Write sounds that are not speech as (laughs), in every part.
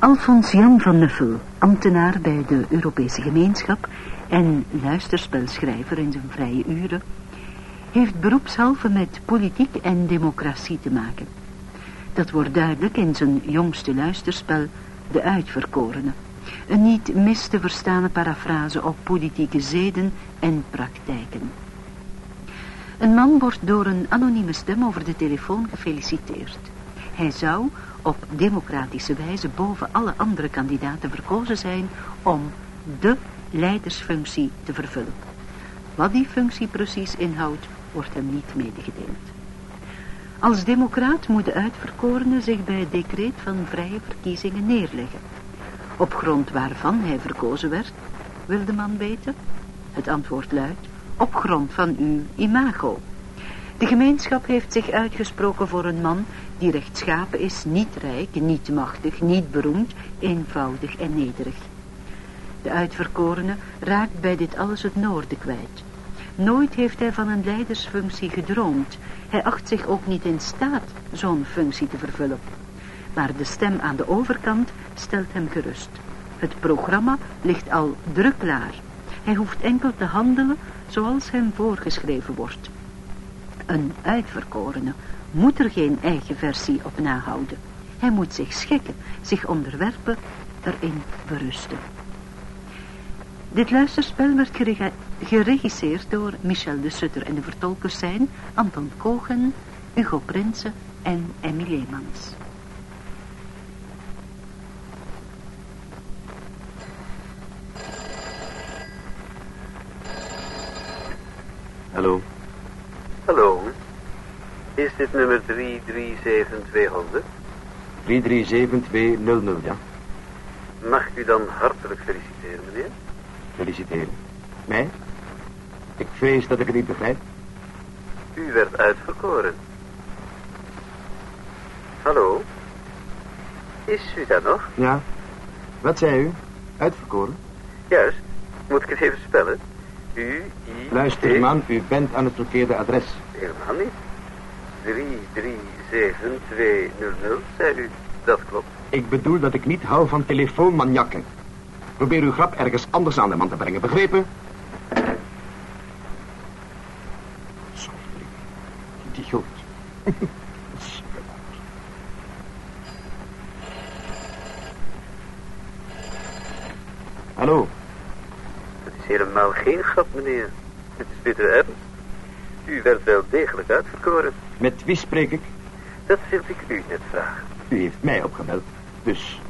Alfons Jan van Nuffel, ambtenaar bij de Europese gemeenschap en luisterspelschrijver in zijn vrije uren, heeft beroepshalve met politiek en democratie te maken. Dat wordt duidelijk in zijn jongste luisterspel, De Uitverkorene. Een niet mis te verstaande parafrase op politieke zeden en praktijken. Een man wordt door een anonieme stem over de telefoon gefeliciteerd. Hij zou op democratische wijze boven alle andere kandidaten verkozen zijn om de leidersfunctie te vervullen. Wat die functie precies inhoudt, wordt hem niet medegedeeld. Als democraat moet de uitverkorene zich bij het decreet van vrije verkiezingen neerleggen. Op grond waarvan hij verkozen werd, wil de man weten? Het antwoord luidt, op grond van uw imago. De gemeenschap heeft zich uitgesproken voor een man die rechtschapen is, niet rijk, niet machtig, niet beroemd, eenvoudig en nederig. De uitverkorene raakt bij dit alles het noorden kwijt. Nooit heeft hij van een leidersfunctie gedroomd. Hij acht zich ook niet in staat zo'n functie te vervullen. Maar de stem aan de overkant stelt hem gerust. Het programma ligt al druk klaar. Hij hoeft enkel te handelen zoals hem voorgeschreven wordt. Een uitverkorene moet er geen eigen versie op nahouden. Hij moet zich schikken, zich onderwerpen, erin berusten. Dit luisterspel werd geregisseerd door Michel de Sutter en de vertolkers zijn Anton Kogen, Hugo Prinsen en Emmy Leemans. Hallo. Hallo. Is dit nummer 337200? 337200, ja. Mag ik u dan hartelijk feliciteren, meneer? Feliciteren. Mij? Ik vrees dat ik het niet begrijp. U werd uitverkoren. Hallo? Is u daar nog? Ja. Wat zei u? Uitverkoren? Juist. Moet ik het even spellen? U, I, Luister, T- man. U bent aan het verkeerde adres. Helemaal niet. 337200, zei u. Dat klopt. Ik bedoel dat ik niet hou van telefoonmanjakken. Probeer uw grap ergens anders aan de man te brengen, begrepen? Zorgeling. Idioot. (laughs) Hallo. Het is helemaal geen grap, meneer. Het is bitter ernst. U werd wel degelijk uitverkoren. Met wie spreek ik? Dat wilde ik u net vragen. U heeft mij opgebeld. Dus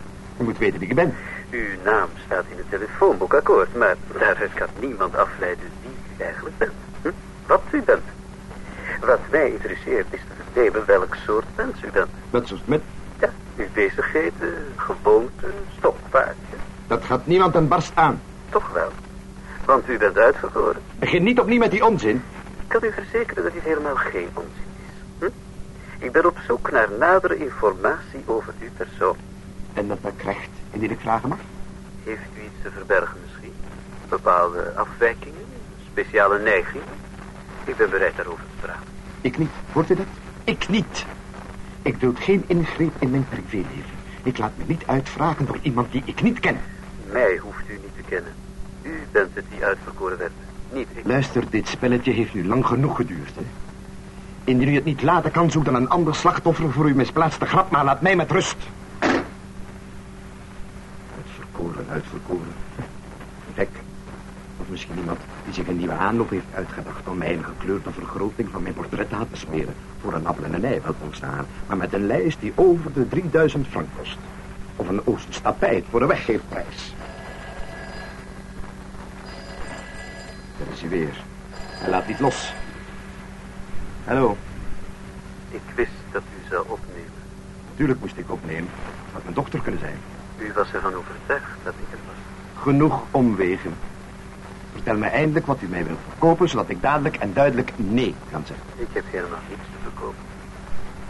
u moet weten wie ik ben. Uw naam staat in het telefoonboek akkoord, maar daaruit kan niemand afleiden wie u eigenlijk bent. Hm? Wat u bent. Wat mij interesseert is te vernemen welk soort mens u bent. Wat soort met... Ja, uw bezigheden, gewoonten, stokpaardje. Dat gaat niemand een barst aan. Toch wel. Want u bent uitverkoren. Begin niet opnieuw met die onzin. Ik kan u verzekeren dat dit helemaal geen onzin is. Ik ben op zoek naar nadere informatie over uw persoon. En dat bekrijgt, indien ik vragen mag? Heeft u iets te verbergen misschien? Bepaalde afwijkingen? Speciale neigingen? Ik ben bereid daarover te praten. Ik niet. Hoort u dat? Ik niet. Ik doe geen ingreep in mijn privéleven. Ik laat me niet uitvragen door iemand die ik niet ken. Mij hoeft u niet te kennen. U bent het die uitverkoren werd. Niet ik. Luister, dit spelletje heeft nu lang genoeg geduurd. Hè? Indien u het niet laten kan, zoek dan een ander slachtoffer voor uw misplaatste grap, maar laat mij met rust. Uitverkoren, uitverkoren. Gek. Of misschien iemand die zich een nieuwe aanloop heeft uitgedacht om mij een gekleurde vergroting van mijn portret aan te smeren. Voor een appel en een ei wel ontstaan, maar met een lijst die over de 3000 frank kost. Of een Oosters tapijt voor de weggeefprijs. Daar is hij weer. Hij laat niet los. Hallo. Ik wist dat u zou opnemen. Natuurlijk moest ik opnemen. Het had mijn dochter kunnen zijn. U was ervan overtuigd dat ik het was. Genoeg omwegen. Vertel mij eindelijk wat u mij wilt verkopen, zodat ik dadelijk en duidelijk nee kan zeggen. Ik heb helemaal niets te verkopen.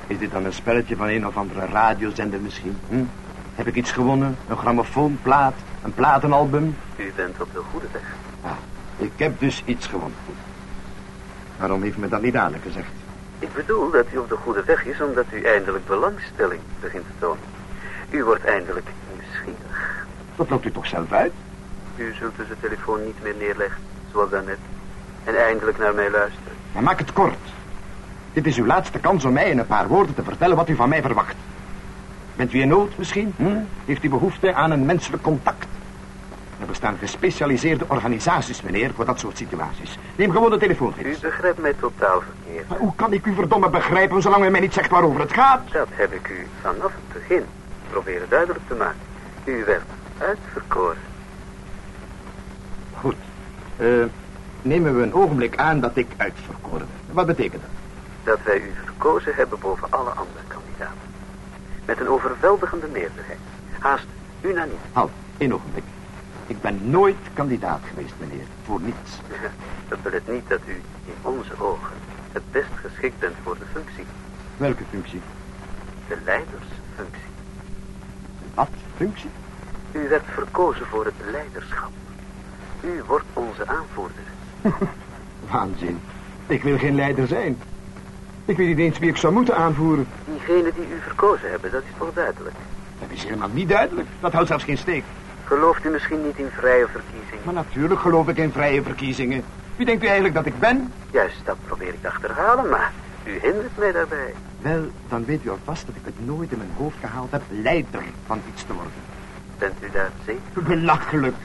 Is dit dan een spelletje van een of andere radiozender misschien? Hm? Heb ik iets gewonnen? Een grammofoonplaat? Een platenalbum? U bent op de goede weg. Ah, ik heb dus iets gewonnen. Waarom heeft me dat niet dadelijk gezegd? Ik bedoel dat u op de goede weg is omdat u eindelijk belangstelling begint te tonen. U wordt eindelijk nieuwsgierig. Dat loopt u toch zelf uit? U zult dus de telefoon niet meer neerleggen, zoals daarnet. En eindelijk naar mij luisteren. Maar maak het kort. Dit is uw laatste kans om mij in een paar woorden te vertellen wat u van mij verwacht. Bent u in nood misschien? Hm? Heeft u behoefte aan een menselijk contact? Er bestaan gespecialiseerde organisaties, meneer, voor dat soort situaties. Neem gewoon de telefoon, U begrijpt mij totaal verkeerd. Maar hoe kan ik u verdomme begrijpen zolang u mij niet zegt waarover het gaat? Dat heb ik u vanaf het begin proberen duidelijk te maken. U werd uitverkoren. Goed. Eh, nemen we een ogenblik aan dat ik uitverkoren ben. Wat betekent dat? Dat wij u verkozen hebben boven alle andere kandidaten. Met een overweldigende meerderheid. Haast unaniem. Halt, één ogenblik. Ik ben nooit kandidaat geweest, meneer. Voor niets. (laughs) Dat wil het niet dat u in onze ogen het best geschikt bent voor de functie. Welke functie? De leidersfunctie. Wat functie? U werd verkozen voor het leiderschap. U wordt onze aanvoerder. (laughs) Waanzin. Ik wil geen leider zijn. Ik weet niet eens wie ik zou moeten aanvoeren. Diegenen die u verkozen hebben, dat is toch duidelijk. Dat is helemaal niet duidelijk. Dat houdt zelfs geen steek. Gelooft u misschien niet in vrije verkiezingen? Maar natuurlijk geloof ik in vrije verkiezingen. Wie denkt u eigenlijk dat ik ben? Juist, dat probeer ik te achterhalen, maar u hindert mij daarbij. Wel, dan weet u alvast dat ik het nooit in mijn hoofd gehaald heb leider van iets te worden. Bent u daar zeker? Belachelijk.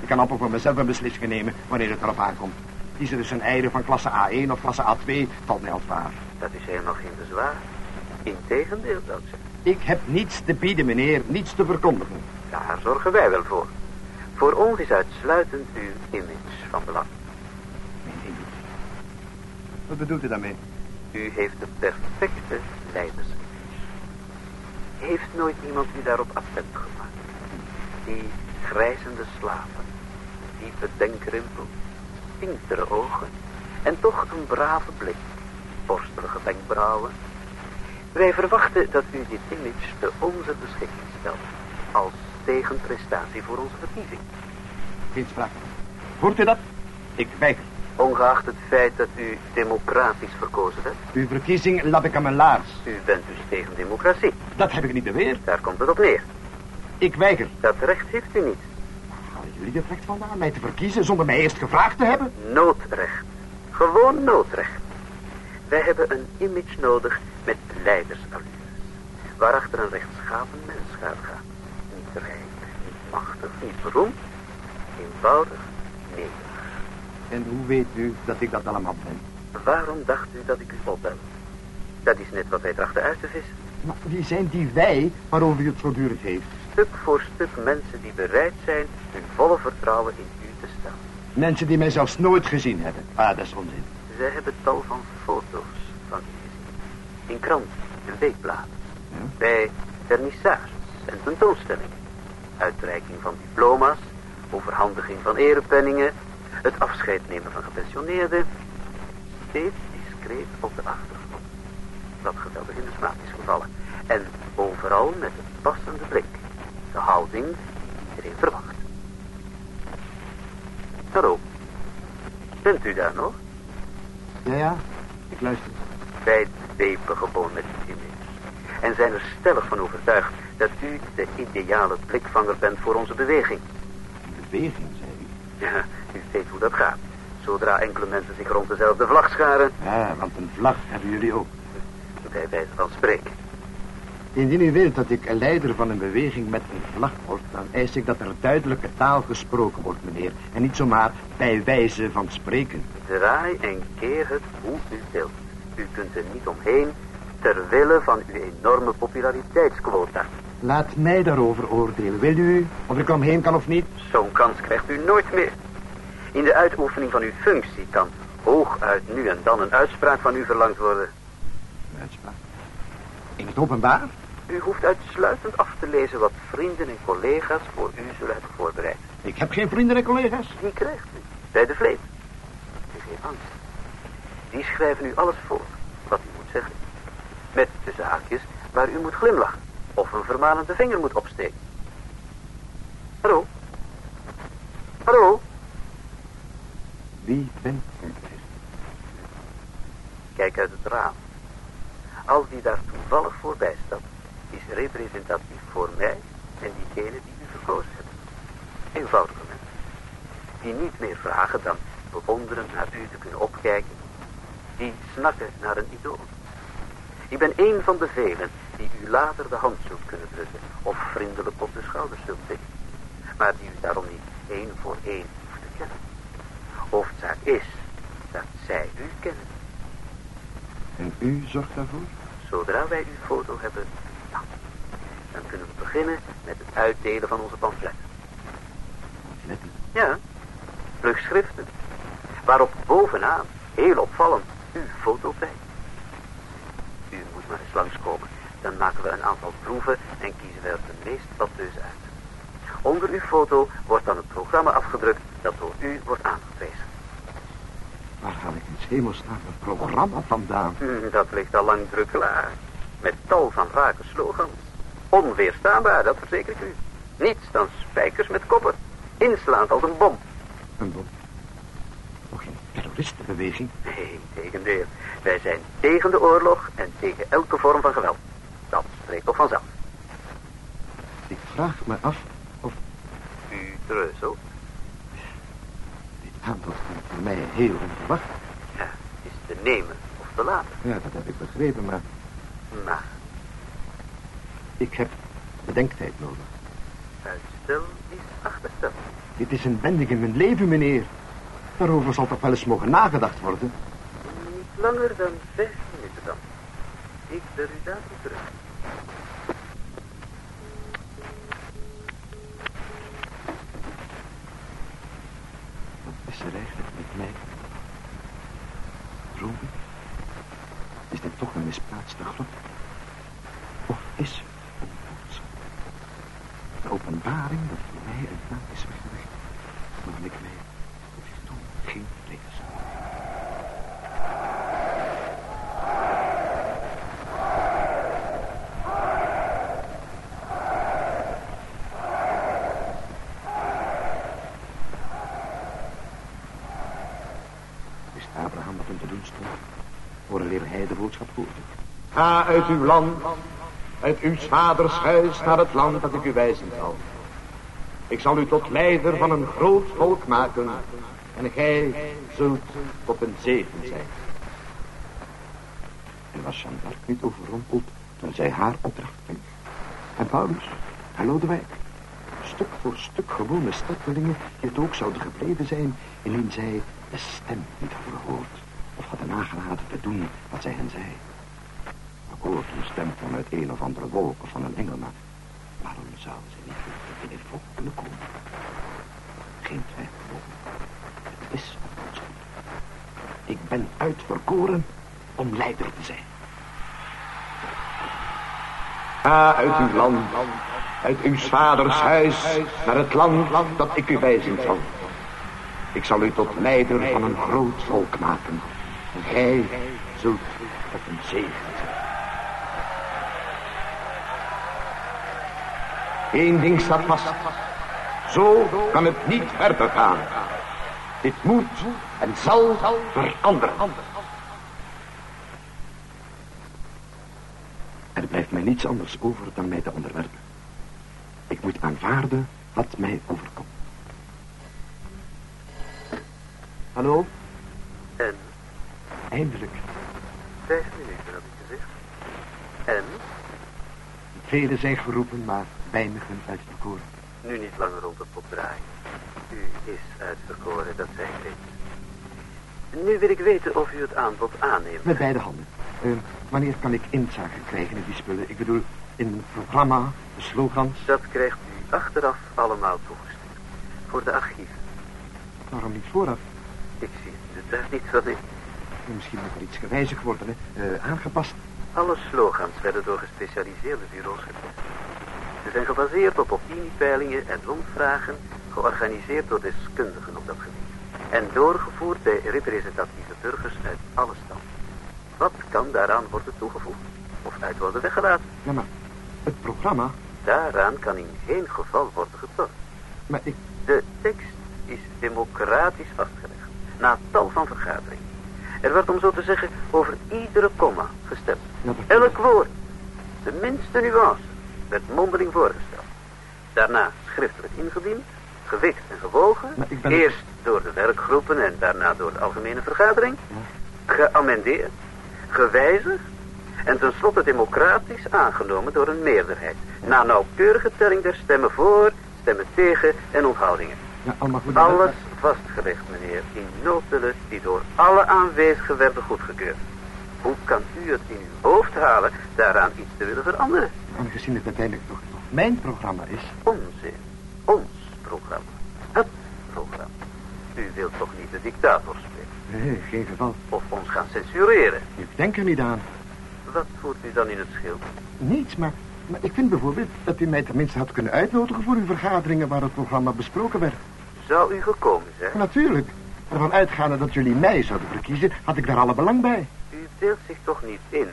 Ik kan amper voor mezelf een beslissing nemen wanneer het erop aankomt. Kiezen dus een eieren van klasse A1 of klasse A2 valt mij als waar. Dat is helemaal geen bezwaar. Integendeel, ik zeggen. Ik heb niets te bieden, meneer, niets te verkondigen. Daar zorgen wij wel voor. Voor ons is uitsluitend uw image van belang. Mijn image. Wat bedoelt u daarmee? U heeft de perfecte leidersimage. Heeft nooit iemand u daarop attent gemaakt? Die grijzende slapen, diepe denkrimpel, pinktere ogen en toch een brave blik, borstelige wenkbrauwen. Wij verwachten dat u dit image te onze beschikking stelt als tegenprestatie voor onze verkiezing. Geen sprake. Hoort u dat? Ik weiger. Ongeacht het feit dat u democratisch verkozen bent, Uw verkiezing laat ik aan mijn laars. u bent dus tegen democratie. Dat heb ik niet beweerd. Daar komt het op neer. Ik weiger. Dat recht heeft u niet. Halen jullie het recht vandaan mij te verkiezen zonder mij eerst gevraagd te hebben? Noodrecht. Gewoon noodrecht. Wij hebben een image nodig met leidersallures. Waarachter een rechtschapen mens gaat. Niet rijk, niet machtig, niet beroemd. Eenvoudig, nederig. En hoe weet u dat ik dat allemaal ben? Waarom dacht u dat ik u opbel? Dat is net wat wij trachten uit te vissen. Maar wie zijn die wij waarover u het voortdurend heeft? Stuk voor stuk mensen die bereid zijn hun volle vertrouwen in u te stellen. Mensen die mij zelfs nooit gezien hebben. Ah, dat is onzin. Zij hebben tal van foto's van u gezien. In kranten en weekbladen. Ja? Bij vernissages en tentoonstellingen. Uitreiking van diploma's, overhandiging van erepenningen, het afscheid nemen van gepensioneerden. Steeds discreet op de achtergrond. Wat geweldig in de smaak is gevallen. En overal met een passende blik. De houding die iedereen verwacht. Hallo. Bent u daar nog? Ja, ja. Ik luister. Wij dwepen gewoon met image. En zijn er stellig van overtuigd dat u de ideale blikvanger bent voor onze beweging. Beweging, zei u. Ja, u weet hoe dat gaat. Zodra enkele mensen zich rond dezelfde vlag scharen, Ja, want een vlag hebben jullie ook. bij wijze van spreken. Indien u wilt dat ik een leider van een beweging met een vlag word... dan eis ik dat er duidelijke taal gesproken wordt, meneer. En niet zomaar bij wijze van spreken. Draai en keer het hoe u wilt. U kunt er niet omheen, ter wille van uw enorme populariteitsquota. Laat mij daarover oordelen, wil u? Of ik omheen kan of niet? Zo'n kans krijgt u nooit meer. In de uitoefening van uw functie kan hooguit nu en dan een uitspraak van u verlangd worden. Een uitspraak. In het openbaar? U hoeft uitsluitend af te lezen wat vrienden en collega's voor u zullen hebben voorbereid. Ik heb geen vrienden en collega's. Die krijgt u bij de vleet. Geen angst. Die schrijven u alles voor wat u moet zeggen. Met de zaakjes waar u moet glimlachen of een vermanende vinger moet opsteken. Hallo? Hallo? Wie bent u? Kijk uit het raam. Als die daar toevallig voorbij stapt, is representatief voor mij en diegene die u eenvoudige mensen. Die niet meer vragen dan bewonderend naar u te kunnen opkijken. Die snakken naar een idool. Ik ben een van de velen die u later de hand zult kunnen drukken of vriendelijk op de schouders zult tikken. Maar die u daarom niet één voor één hoeft te kennen. Hoofdzaak is dat zij u kennen. En u zorgt daarvoor? Zodra wij uw foto hebben, dan kunnen we beginnen met het uitdelen van onze pamfletten. Pamfletten? Ja, vlugschriften. Waarop bovenaan, heel opvallend, uw foto prijkt. U moet maar eens langskomen. Dan maken we een aantal proeven en kiezen we er de meest watteuze uit. Onder uw foto wordt dan het programma afgedrukt dat door u wordt aangeprezen. Waar haal ik in hemelsnaam een programma vandaan? Hm, dat ligt al lang druk klaar. Met tal van rake slogans. Onweerstaanbaar, dat verzeker ik u. Niets dan spijkers met koppen. Inslaand als een bom. Een bom? Nog geen terroristenbeweging? Nee, tegendeel. Wij zijn tegen de oorlog en tegen elke vorm van geweld. Spreekt toch vanzelf. Ik vraag me af of U treuzelt? dit aanbod komt voor mij heel onverwacht. Ja, is te nemen of te laten. Ja, dat heb ik begrepen, maar Maar ik heb bedenktijd nodig. uitstel is achterstel. Dit is een wending in mijn leven, meneer. Daarover zal toch wel eens mogen nagedacht worden. Niet langer dan vijf minuten dan. Ik bel u dadelijk terug. Grap? Of is het een openbaring dat voor mij een naam is weggelegd, waarvan ik mij tot hiertoe geen vrede zou. Wist Abraham wat hem te doen stond? Vooraleer hij de boodschap hoorde. Ga uit uw land, uit uw vaders huis naar het land dat ik u wijzen zal. Ik zal u tot leider van een groot volk maken en gij zult tot een zegen zijn. En was Jeanne d'Arc niet overrompeld toen zij haar opdracht kreeg? En Paulus en Lodewijk? Stuk voor stuk gewone startelingen die het ook zouden gebleven zijn... indien zij de stem niet hadden gehoord... of hadden nagelaten te doen wat zij hen zei. Een stem vanuit een of andere wolk of van een engel... maar waarom zouden ze niet in het volk kunnen komen? Geen twijfel over. Het is een. Ik ben uitverkoren om leider te zijn. Ga uit uw land, uit uw vaders huis naar het land dat ik u wijzen zal. Ik zal u tot leider van een groot volk maken. En gij zult tot een zegen Eén ding staat vast. Zo kan het niet verder gaan. Dit moet en zal veranderen. Er blijft mij niets anders over dan mij te onderwerpen. Ik moet aanvaarden wat mij overkomt. Hallo? En Eindelijk. vijf minuten had ik gezegd. En Velen zijn geroepen, maar weinigen uitverkoren. nu niet langer rond het pot draaien. U is uitverkoren, dat zei ik reeds. Nu wil ik weten of u het aanbod aanneemt. Met beide handen. Eh, wanneer kan ik inzage krijgen in die spullen? Ik bedoel, in een programma, de slogans. Dat krijgt u achteraf allemaal toegestuurd. Voor de archieven. Waarom niet vooraf? Ik zie het daar niet van in. Misschien moet er iets gewijzigd worden, hè? Eh, aangepast. Alle slogans werden door gespecialiseerde bureaus getest. Ze zijn gebaseerd op opiniepeilingen en rondvragen, georganiseerd door deskundigen op dat gebied. En doorgevoerd bij representatieve burgers uit alle standen. Wat kan daaraan worden toegevoegd? Of uit worden weggelaten? Ja, maar het programma... Daaraan kan in geen geval worden getornd. Maar ik... De tekst is democratisch vastgelegd, na tal van vergaderingen. Er werd om zo te zeggen over iedere komma gestemd. Ja, Elk woord, de minste nuance, werd mondeling voorgesteld. Daarna schriftelijk ingediend gewicht en gewogen. Ben- Eerst door de werkgroepen en daarna door de algemene vergadering. Geamendeerd, gewijzigd en tenslotte democratisch aangenomen door een meerderheid. Na nauwkeurige telling der stemmen voor, stemmen tegen en onthoudingen. Ja, allemaal goed. Alles vastgelegd, meneer, in notulen die door alle aanwezigen werden goedgekeurd. Hoe kan u het in uw hoofd halen daaraan iets te willen veranderen? Aangezien het uiteindelijk toch toch mijn programma is. Onzin. Ons programma. Het programma. U wilt toch niet de dictator spelen? Nee, geen geval. Of ons gaan censureren? Ik denk er niet aan. Wat voert u dan in het schild? Niets, maar, maar ik vind bijvoorbeeld dat u mij tenminste had kunnen uitnodigen voor uw vergaderingen waar het programma besproken werd. Zou u gekomen zijn? Natuurlijk. Ervan uitgaande dat jullie mij zouden verkiezen, had ik daar alle belang bij. U beeldt zich toch niet in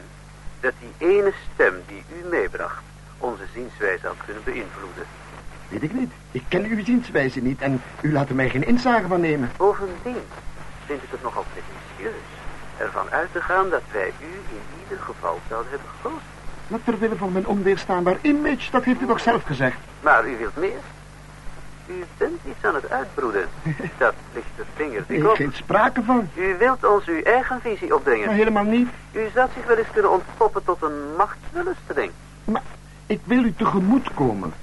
dat die ene stem die u meebracht onze zienswijze had kunnen beïnvloeden? Weet ik niet. Ik ken uw zienswijze niet en u laat er mij geen inzage van nemen. Bovendien vind ik het nogal pretentieus ervan uit te gaan dat wij u in ieder geval zouden hebben gekozen. Maar ter wille van mijn onweerstaanbaar image, dat heeft u toch zelf gezegd. Maar u wilt meer. U bent iets aan het uitbroeden. (laughs) Dat ligt de vinger dik Nee, op. geen sprake van. U wilt ons uw eigen visie Maar opdringen. helemaal niet. U zou zich wel eens kunnen ontpoppen tot een machtswillensteling. Maar ik wil u tegemoet komen.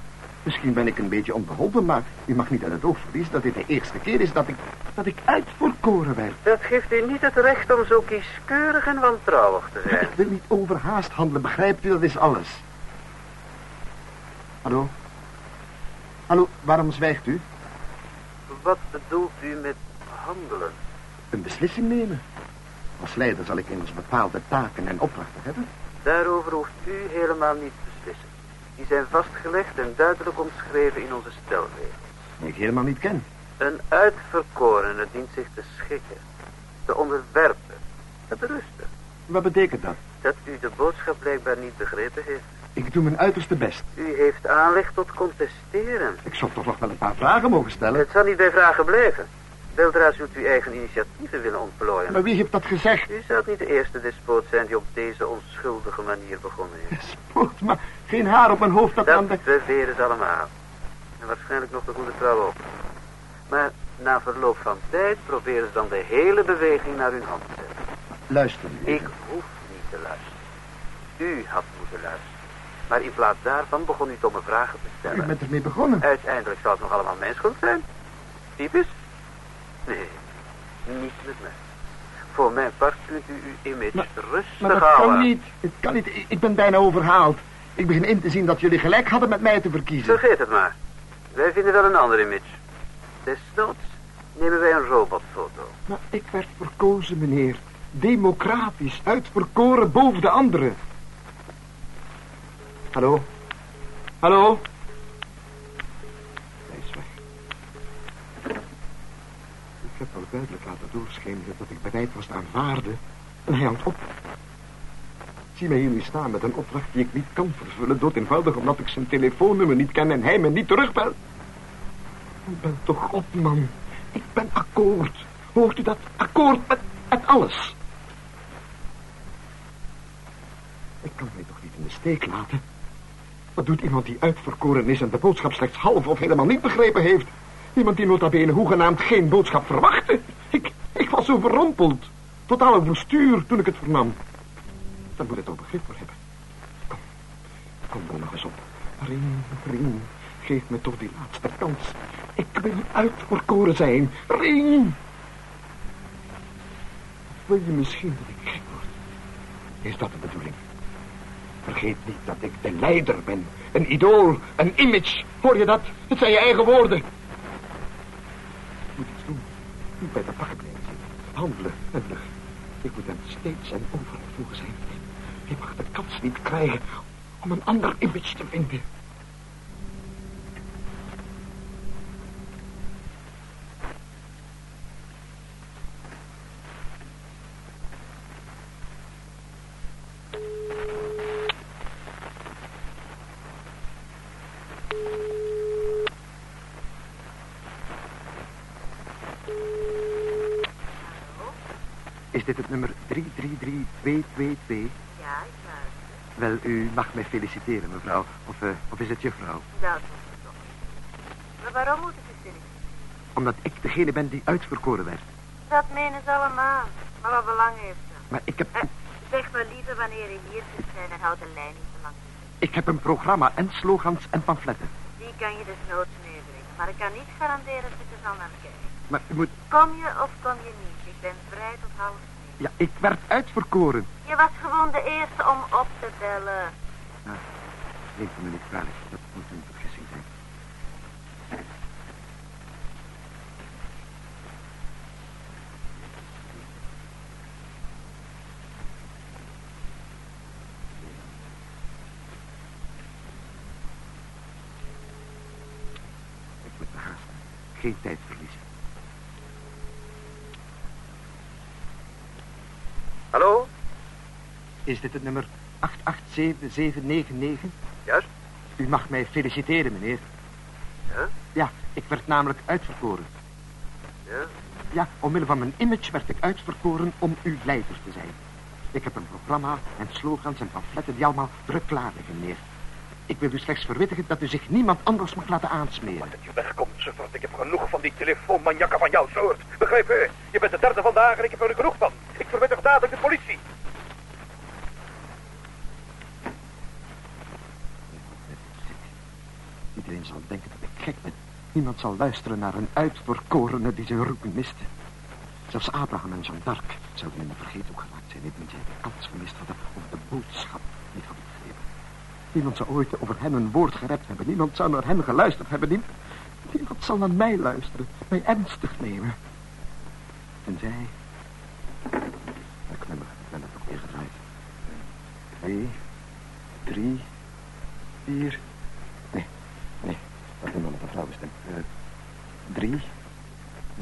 Misschien ben ik een beetje onbeholpen, maar u mag niet uit het oog verliezen dat dit de eerste keer is dat ik, dat ik uitverkoren werd. Dat geeft u niet het recht om zo kieskeurig en wantrouwig te zijn. Ik wil niet overhaast handelen, begrijpt u? Dat is alles. Hallo? Hallo, waarom zwijgt u? Wat bedoelt u met handelen? Een beslissing nemen. Als leider zal ik immers bepaalde taken en opdrachten hebben. Daarover hoeft u helemaal niet te beslissen. Die zijn vastgelegd en duidelijk omschreven in onze stelregels. Die ik helemaal niet ken. Een uitverkorene dient zich te schikken, te onderwerpen, te berusten. Wat betekent dat? Dat u de boodschap blijkbaar niet begrepen heeft. Ik doe mijn uiterste best. U heeft aanleg tot contesteren. Ik zou toch nog wel een paar vragen mogen stellen. Het zal niet bij vragen blijven. Weldra zult u eigen initiatieven willen ontplooien. Maar wie heeft dat gezegd? U zou niet de eerste despoot zijn die op deze onschuldige manier begonnen is. Spoort, maar geen haar op mijn hoofd dat aan de... Dat beweren ze allemaal. En waarschijnlijk nog de goede trouw ook. Maar na verloop van tijd proberen ze dan de hele beweging naar hun hand te zetten. Luister nu. Ik hoef niet te luisteren. U had moeten luisteren. Maar in plaats daarvan begon u domme vragen te U stellen. bent ermee begonnen. Uiteindelijk zou het nog allemaal mijn schuld zijn. Typisch? Nee, niet met mij. Voor mijn part kunt u uw image Maar- rustig Maar dat houden. kan niet. Het kan niet. Ik- Ik ben bijna overhaald. Ik begin in te zien dat jullie gelijk hadden met mij te verkiezen. Vergeet het maar. Wij vinden wel een ander image. Desnoods nemen wij een robotfoto. Maar ik werd verkozen, meneer. Democratisch, uitverkoren boven de anderen. Hallo? Hallo? Hij is weg. Ik heb al duidelijk laten doorschemeren dat ik bereid was te aanvaarden. En hij hangt op. Zie mij hier nu staan met een opdracht die ik niet kan vervullen... dood eenvoudig omdat ik zijn telefoonnummer niet ken en hij me niet terugbelt. Ik ben toch op, man. Ik ben akkoord. Hoort u dat? Akkoord met, met alles. Ik kan mij toch niet in de steek laten? Wat doet iemand die uitverkoren is en de boodschap slechts half of helemaal niet begrepen heeft? Iemand die nota bene hoegenaamd geen boodschap verwachtte. Ik, ik was zo verrompeld. Totaal overstuur toen ik het vernam. Daar moet ik toch begrip voor hebben. Kom, kom dan nog eens op. Ring, ring, geef me toch die laatste kans. Ik wil uitverkoren zijn. Ring! Wil je misschien dat ik gek word? Is dat de bedoeling? Vergeet niet dat ik de leider ben. Een idool, een image. Hoor je dat? Het zijn je eigen woorden. Ik moet iets doen. Niet bij de pakken blijven. Handelen en. Ik moet hem steeds en overal voor zijn. Je mag de kans niet krijgen om een ander image te vinden. Dit het nummer 333222? Ja, ik luister. Wel, u mag mij feliciteren, mevrouw. Of, eh, of is het juffrouw? Dat moet ik toch. Maar waarom moet ik u feliciteren? omdat ik degene ben die uitverkoren werd. Dat menen ze allemaal. Maar wat belang heeft dat? Maar ik heb, Eh, zeg maar liever wanneer je hier zit zijn en houd de lijn niet te lang. ik heb een programma en slogans en pamfletten. Die kan je dus noods meebrengen. Maar ik kan niet garanderen dat je er zal naar kijken. Maar u moet... Kom je of kom je niet? Ik ben vrij tot half. Ja, ik werd uitverkoren. Je was gewoon de eerste om op te bellen. Neemt u me niet kwalijk. Dat moet een vergissing zijn. Ik moet me haasten. Geen tijd verliezen. Hallo? Is dit het nummer 887799? Juist. U mag mij feliciteren, meneer. Ja? Ja, ik werd namelijk uitverkoren. Ja? Ja, omwille van mijn image werd ik uitverkoren om uw leider te zijn. Ik heb een programma en slogans en pamfletten die allemaal klaar liggen, meneer. Ik wil u slechts verwittigen dat u zich niemand anders mag laten aansmeren. Dat je wegkomt, Suffert. Ik heb genoeg van die telefoonmanjakken van jouw soort. Begrijp je? Je bent de derde vandaag en ik heb er genoeg van. Ik verwittig dadelijk de politie. Iedereen zal denken dat ik gek ben. Niemand zal luisteren naar een uitverkorene die zijn roepen miste. Zelfs Abraham en Jeanne d'Arc zouden in de vergeten geraakt zijn... indien zij de kans gemist hadden of de boodschap niet hadden begrepen. Niemand zou ooit over hen een woord gerept hebben. Niemand zou naar hen geluisterd hebben. Niem- Niemand zal naar mij luisteren, mij ernstig nemen. En zij... Ik ben, het ook weer. Twee, drie, vier... Is een man met een flauwe stem. Eh, drie,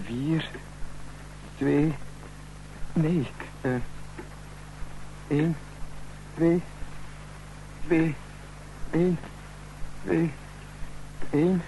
vier, twee... Nee, eh... één, twee, twee, één, twee, één...